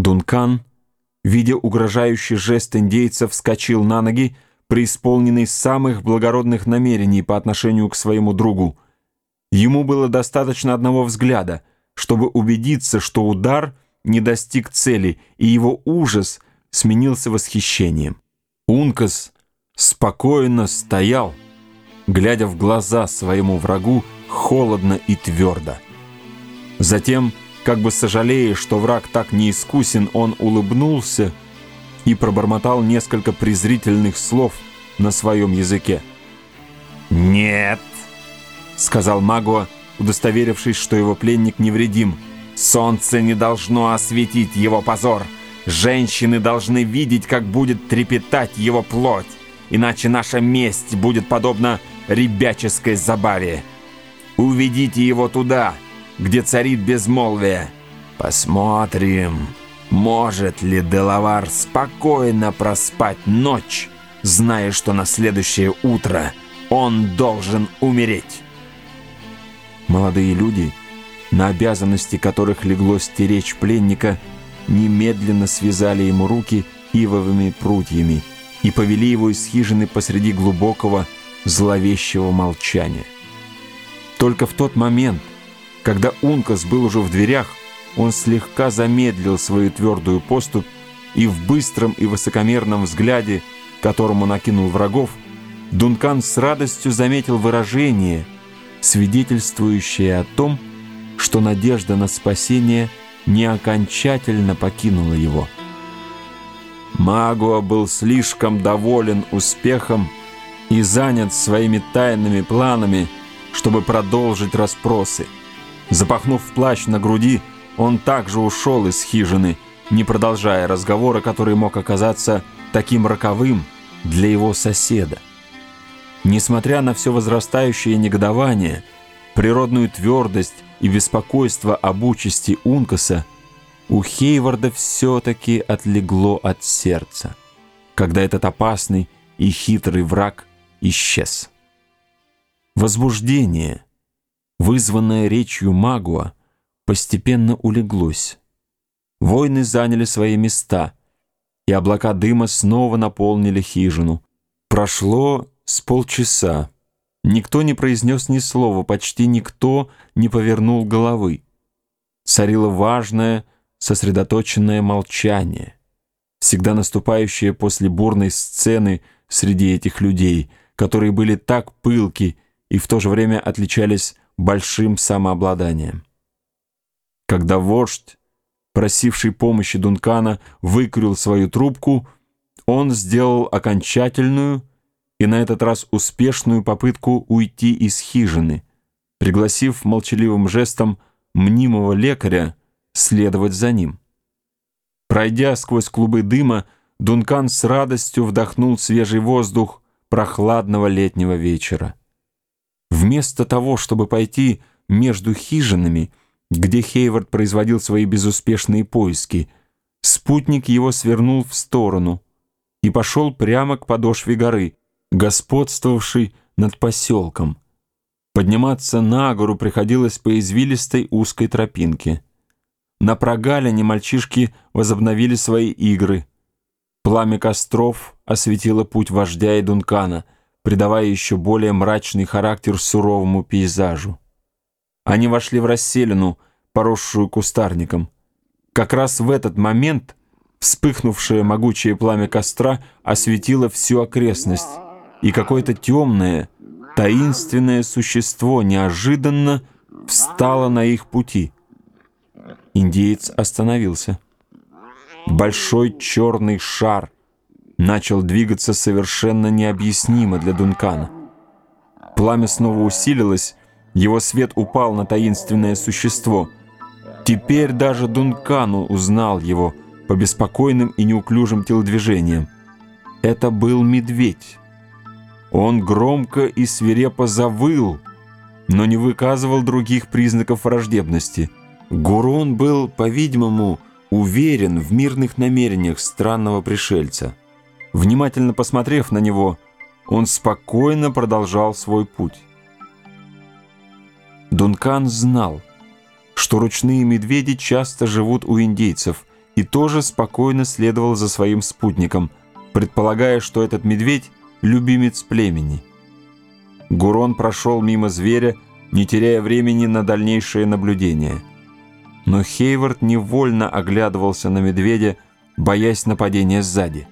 Дункан, видя угрожающий жест индейцев, вскочил на ноги, преисполненный самых благородных намерений по отношению к своему другу. Ему было достаточно одного взгляда, чтобы убедиться, что удар не достиг цели, и его ужас сменился восхищением. Ункас спокойно стоял, глядя в глаза своему врагу холодно и твердо. Затем, как бы сожалея, что враг так неискусен, он улыбнулся и пробормотал несколько презрительных слов на своем языке. «Нет!» — сказал Магуа, удостоверившись, что его пленник невредим. «Солнце не должно осветить его позор. Женщины должны видеть, как будет трепетать его плоть, иначе наша месть будет подобна ребяческой забаве. Уведите его туда!» Где царит безмолвие. Посмотрим, может ли Делавар спокойно проспать ночь, зная, что на следующее утро он должен умереть. Молодые люди, на обязанности которых легло стеречь пленника, немедленно связали ему руки ивовыми прутьями и повели его из хижины посреди глубокого зловещего молчания. Только в тот момент, когда Ункас был уже в дверях, он слегка замедлил свою твердую поступь и в быстром и высокомерном взгляде, которому накинул врагов, Дункан с радостью заметил выражение, свидетельствующее о том, что надежда на спасение не окончательно покинула его. Магуа был слишком доволен успехом и занят своими тайными планами, чтобы продолжить расспросы. Запахнув плащ на груди, он также ушел из хижины, не продолжая разговора, который мог оказаться таким роковым для его соседа. Несмотря на все возрастающее негодование, природную твердость и беспокойство об участи Ункаса, у Хейварда все-таки отлегло от сердца, когда этот опасный и хитрый враг исчез. Возбуждение — вызванное речью Магуа, постепенно улеглось. Войны заняли свои места, и облака дыма снова наполнили хижину. Прошло с полчаса. Никто не произнес ни слова, почти никто не повернул головы. Царило важное, сосредоточенное молчание, всегда наступающее после бурной сцены среди этих людей, которые были так пылки и в то же время отличались большим самообладанием. Когда вождь, просивший помощи Дункана, выкурил свою трубку, он сделал окончательную и на этот раз успешную попытку уйти из хижины, пригласив молчаливым жестом мнимого лекаря следовать за ним. Пройдя сквозь клубы дыма, Дункан с радостью вдохнул свежий воздух прохладного летнего вечера. Вместо того, чтобы пойти между хижинами, где Хейвард производил свои безуспешные поиски, спутник его свернул в сторону и пошел прямо к подошве горы, господствовавшей над поселком. Подниматься на гору приходилось по извилистой узкой тропинке. На прогалине мальчишки возобновили свои игры. Пламя костров осветило путь вождя и Дункана — придавая еще более мрачный характер суровому пейзажу. Они вошли в расселину, поросшую кустарником. Как раз в этот момент вспыхнувшее могучее пламя костра осветило всю окрестность, и какое-то темное, таинственное существо неожиданно встало на их пути. Индеец остановился. Большой черный шар — начал двигаться совершенно необъяснимо для Дункана. Пламя снова усилилось, его свет упал на таинственное существо. Теперь даже Дункану узнал его по беспокойным и неуклюжим телодвижениям. Это был медведь. Он громко и свирепо завыл, но не выказывал других признаков враждебности. Гурон был, по-видимому, уверен в мирных намерениях странного пришельца. Внимательно посмотрев на него, он спокойно продолжал свой путь. Дункан знал, что ручные медведи часто живут у индейцев и тоже спокойно следовал за своим спутником, предполагая, что этот медведь — любимец племени. Гурон прошел мимо зверя, не теряя времени на дальнейшее наблюдение. Но Хейвард невольно оглядывался на медведя, боясь нападения сзади.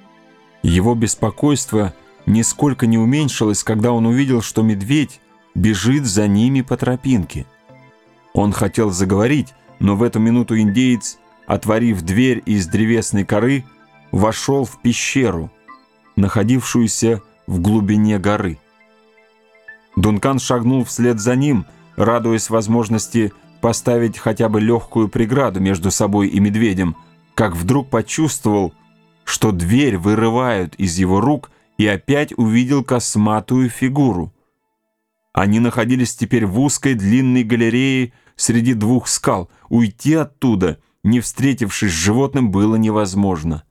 Его беспокойство нисколько не уменьшилось, когда он увидел, что медведь бежит за ними по тропинке. Он хотел заговорить, но в эту минуту индеец, отворив дверь из древесной коры, вошел в пещеру, находившуюся в глубине горы. Дункан шагнул вслед за ним, радуясь возможности поставить хотя бы легкую преграду между собой и медведем, как вдруг почувствовал, что дверь вырывают из его рук и опять увидел косматую фигуру. Они находились теперь в узкой длинной галерее среди двух скал. Уйти оттуда, не встретившись с животным, было невозможно.